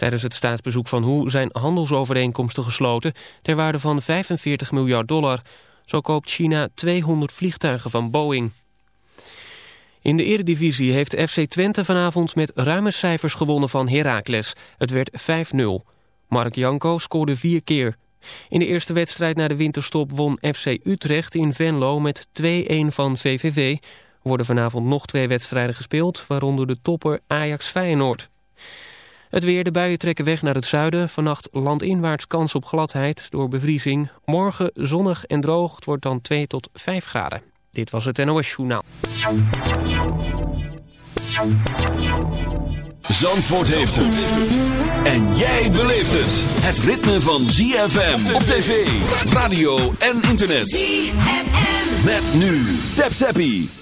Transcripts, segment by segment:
Tijdens het staatsbezoek van Hu zijn handelsovereenkomsten gesloten ter waarde van 45 miljard dollar. Zo koopt China 200 vliegtuigen van Boeing. In de eredivisie heeft FC Twente vanavond met ruime cijfers gewonnen van Heracles. Het werd 5-0. Mark Janko scoorde vier keer. In de eerste wedstrijd na de winterstop won FC Utrecht in Venlo met 2-1 van VVV. Er worden vanavond nog twee wedstrijden gespeeld, waaronder de topper Ajax-Feyenoord. Het weer, de buien trekken weg naar het zuiden. Vannacht landinwaarts kans op gladheid door bevriezing. Morgen zonnig en droog, het wordt dan 2 tot 5 graden. Dit was het NOS Journaal. Zandvoort heeft het. En jij beleeft het. Het ritme van ZFM op tv, radio en internet. ZFM. Met nu. Tap Zappie.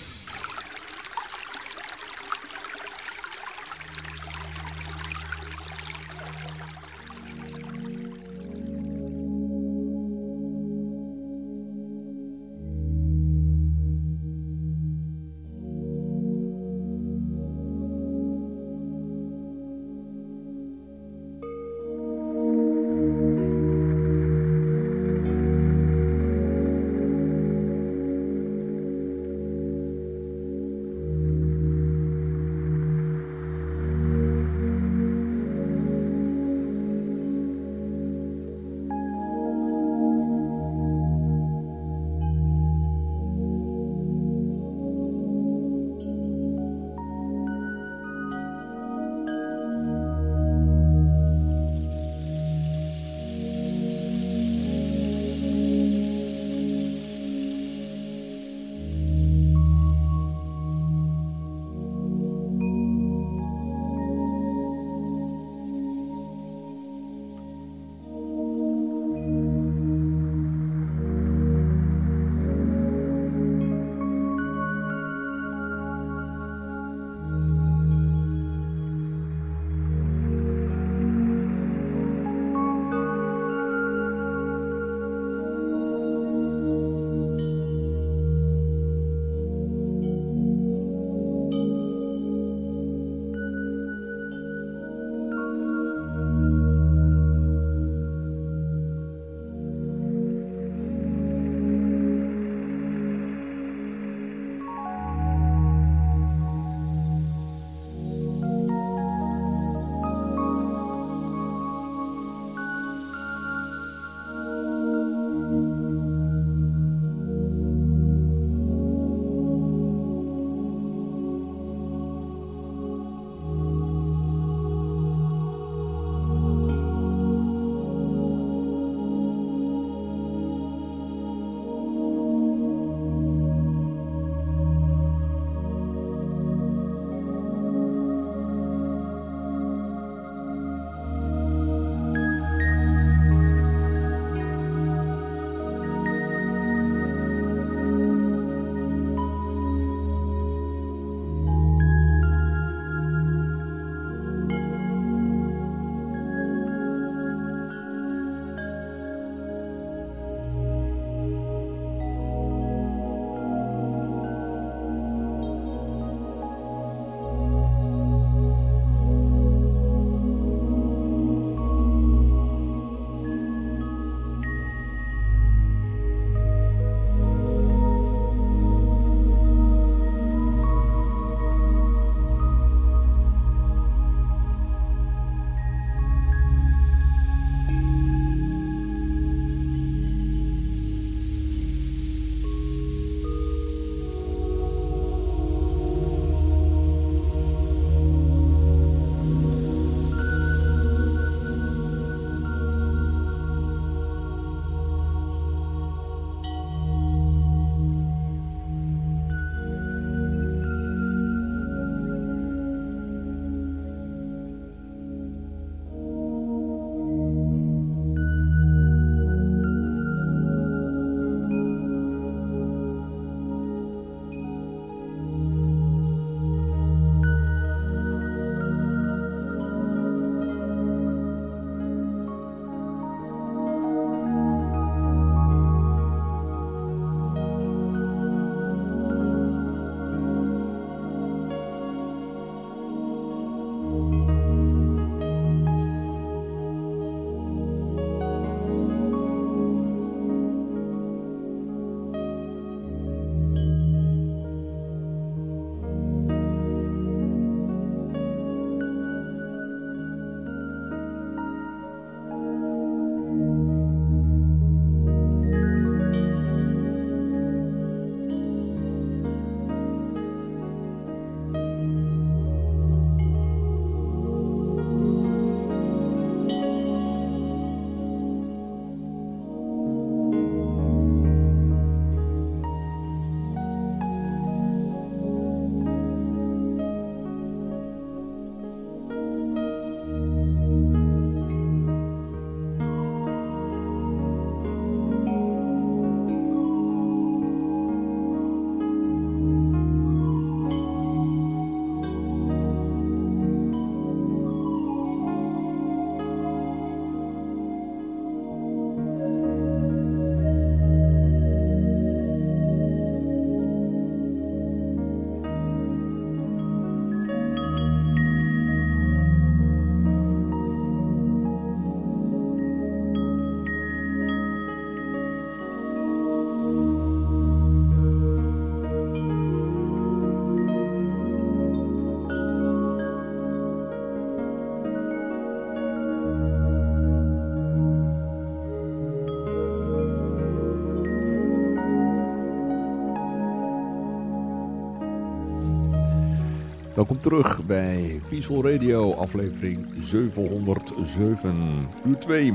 Welkom terug bij Peaceful Radio, aflevering 707, uur 2.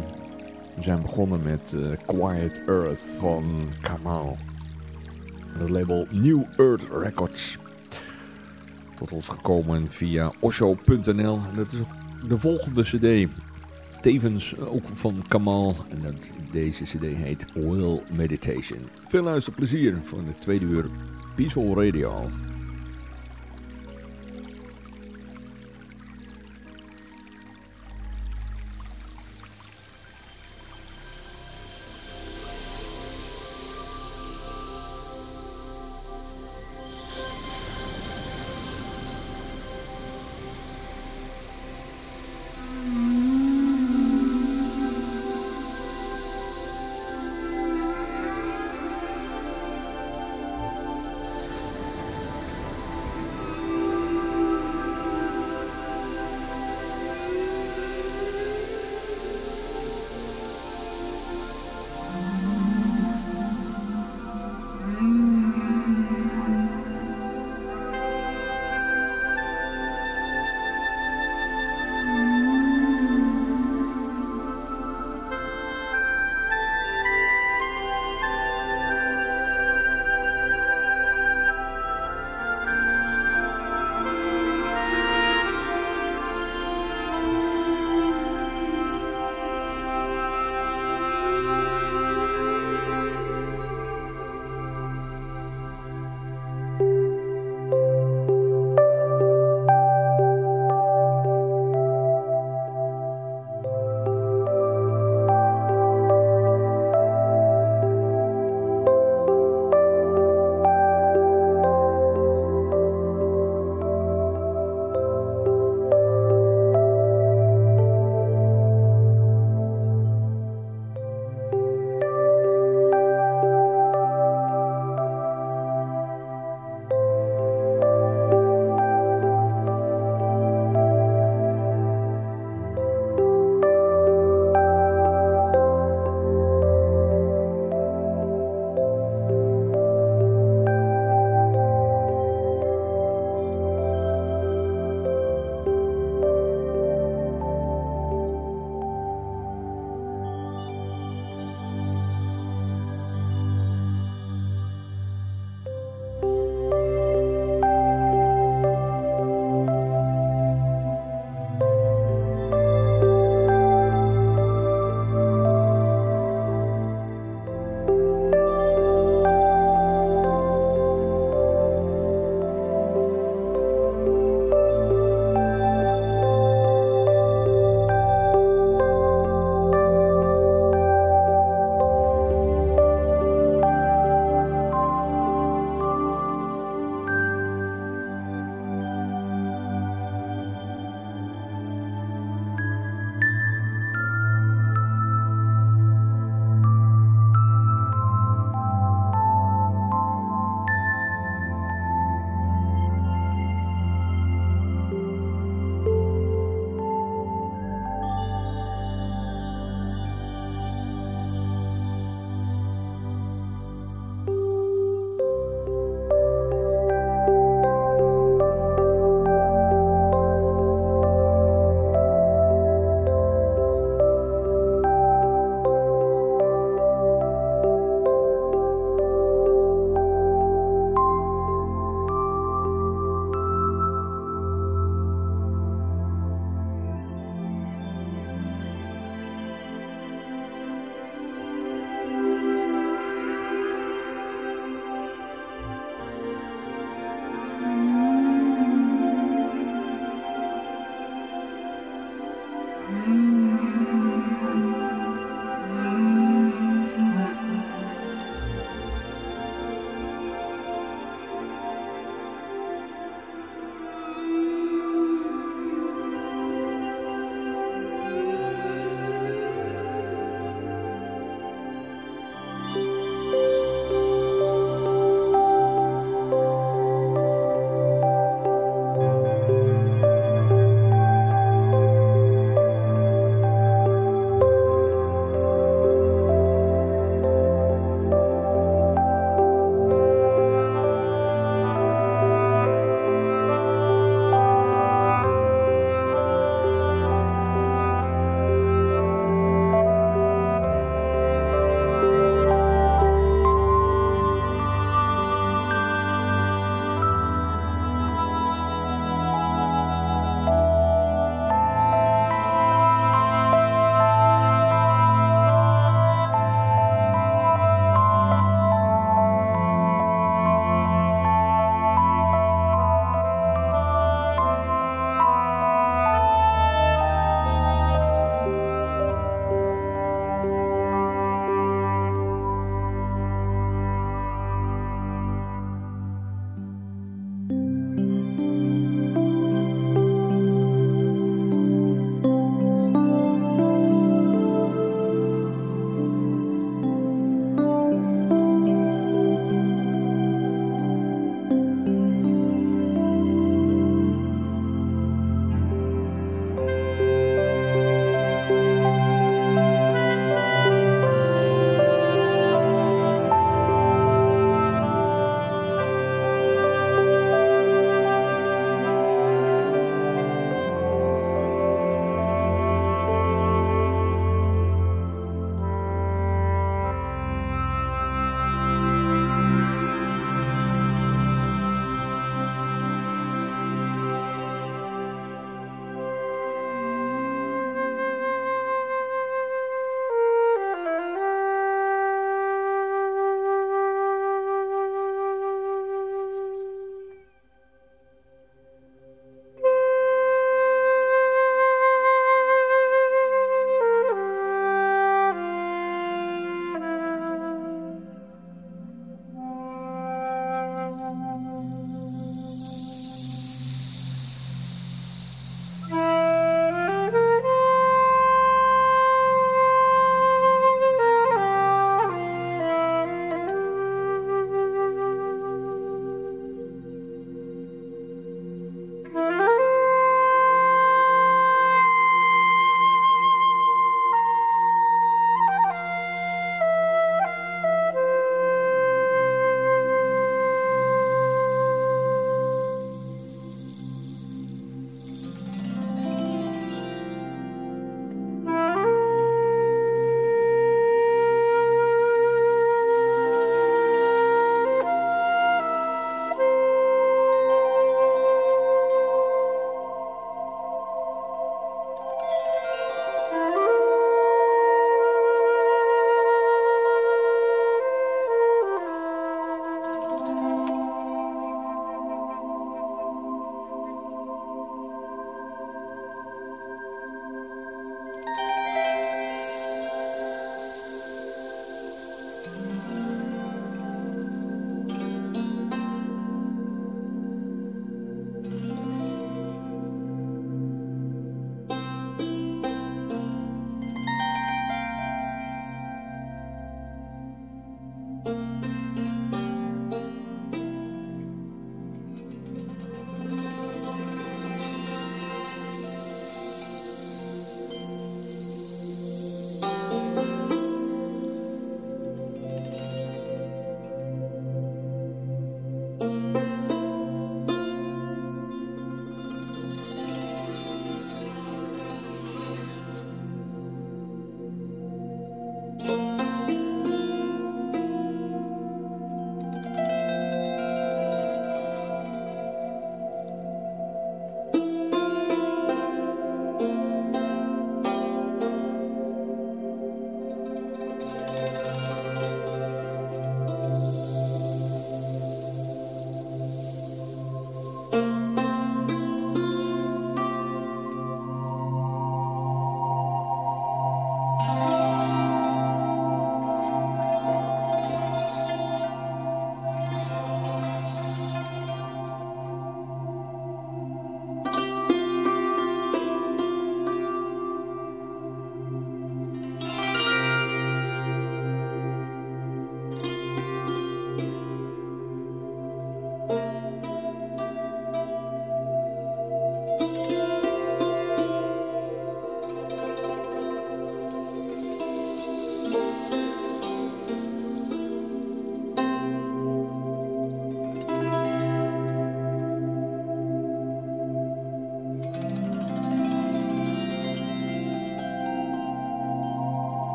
We zijn begonnen met uh, Quiet Earth van Kamal. Het label New Earth Records. Tot ons gekomen via osho.nl. Dat is de volgende cd. Tevens ook van Kamal. En dat, deze cd heet Will Meditation. Veel luisterplezier van de tweede uur Peaceful Radio.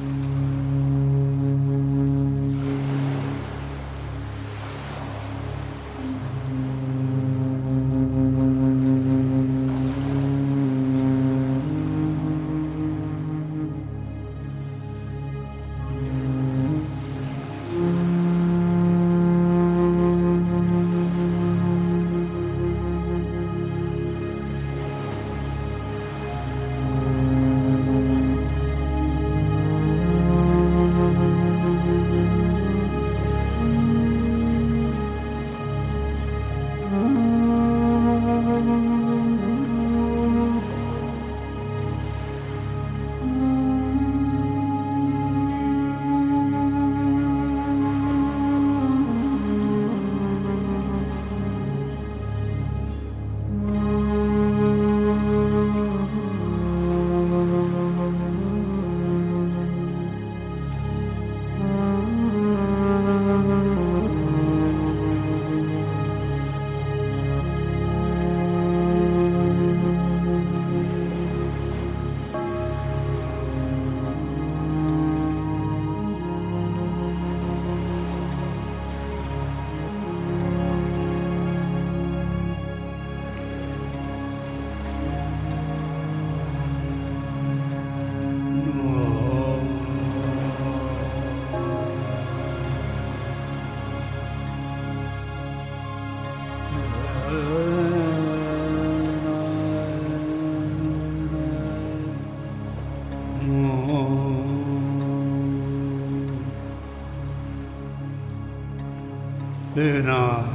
Mm-hmm. no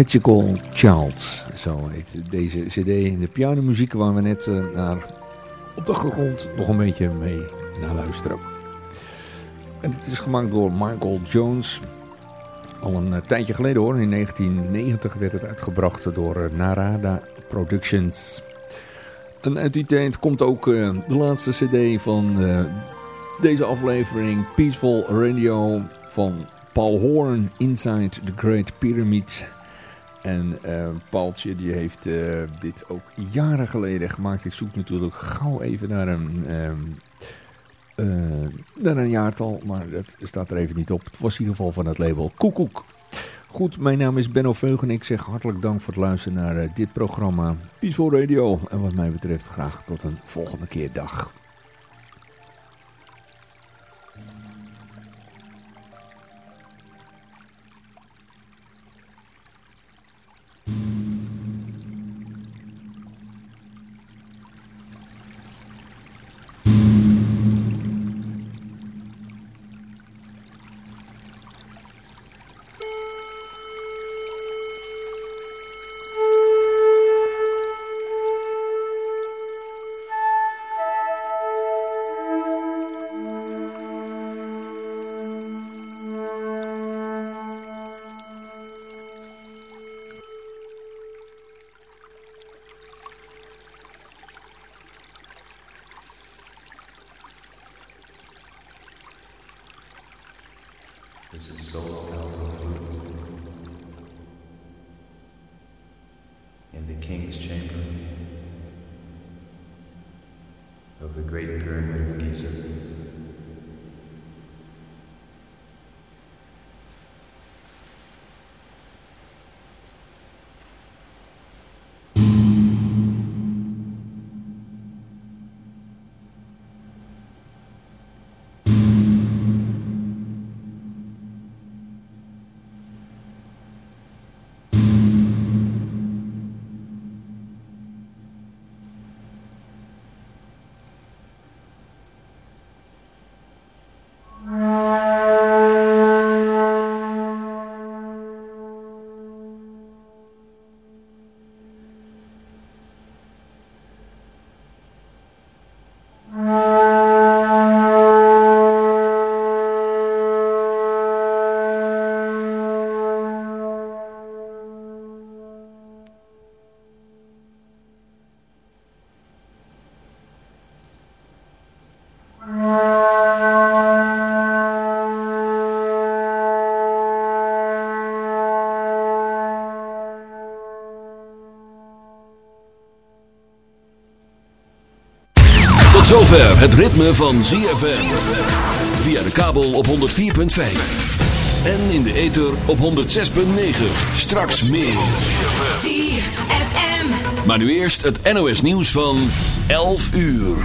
Magical Child, zo heet deze cd. De pianomuziek waar we net uh, naar op de grond nog een beetje mee naar luisteren. En het is gemaakt door Michael Jones. Al een tijdje geleden hoor, in 1990 werd het uitgebracht door Narada Productions. En uit die tijd komt ook de laatste cd van deze aflevering Peaceful Radio van Paul Horn Inside the Great Pyramid. En uh, Paultje die heeft uh, dit ook jaren geleden gemaakt. Ik zoek natuurlijk gauw even naar een, um, uh, naar een jaartal, maar dat staat er even niet op. Het was in ieder geval van het label Koekoek. Goed, mijn naam is Benno Veug en ik zeg hartelijk dank voor het luisteren naar dit programma Peaceful Radio. En wat mij betreft graag tot een volgende keer dag. Het ritme van ZFM. Via de kabel op 104.5. En in de ether op 106.9. Straks meer. ZFM. Maar nu eerst het NOS nieuws van 11 uur.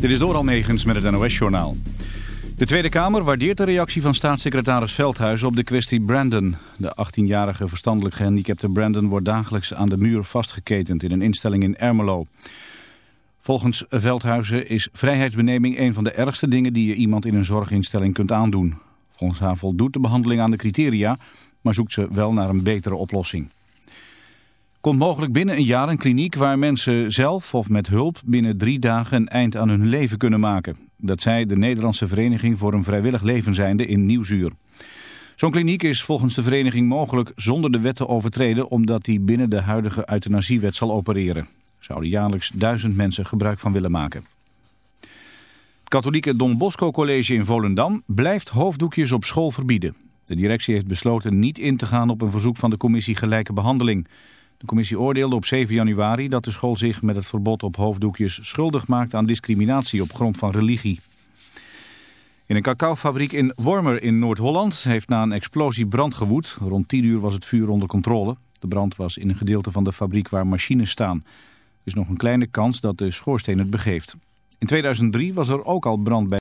Dit is Doral Megens met het NOS-journaal. De Tweede Kamer waardeert de reactie van staatssecretaris Veldhuizen op de kwestie Brandon. De 18-jarige verstandelijk gehandicapte Brandon wordt dagelijks aan de muur vastgeketend in een instelling in Ermelo. Volgens Veldhuizen is vrijheidsbeneming een van de ergste dingen die je iemand in een zorginstelling kunt aandoen. Volgens haar voldoet de behandeling aan de criteria, maar zoekt ze wel naar een betere oplossing. Komt mogelijk binnen een jaar een kliniek waar mensen zelf of met hulp binnen drie dagen een eind aan hun leven kunnen maken. Dat zei de Nederlandse Vereniging voor een Vrijwillig Leven zijnde in Nieuwsuur. Zo'n kliniek is volgens de vereniging mogelijk zonder de wet te overtreden omdat die binnen de huidige euthanasiewet zal opereren zouden jaarlijks duizend mensen gebruik van willen maken. Het katholieke Don Bosco College in Volendam blijft hoofddoekjes op school verbieden. De directie heeft besloten niet in te gaan op een verzoek van de commissie Gelijke Behandeling. De commissie oordeelde op 7 januari dat de school zich met het verbod op hoofddoekjes schuldig maakt aan discriminatie op grond van religie. In een cacaofabriek in Wormer in Noord-Holland heeft na een explosie brand gewoed. Rond 10 uur was het vuur onder controle. De brand was in een gedeelte van de fabriek waar machines staan is nog een kleine kans dat de schoorsteen het begeeft. In 2003 was er ook al brand bij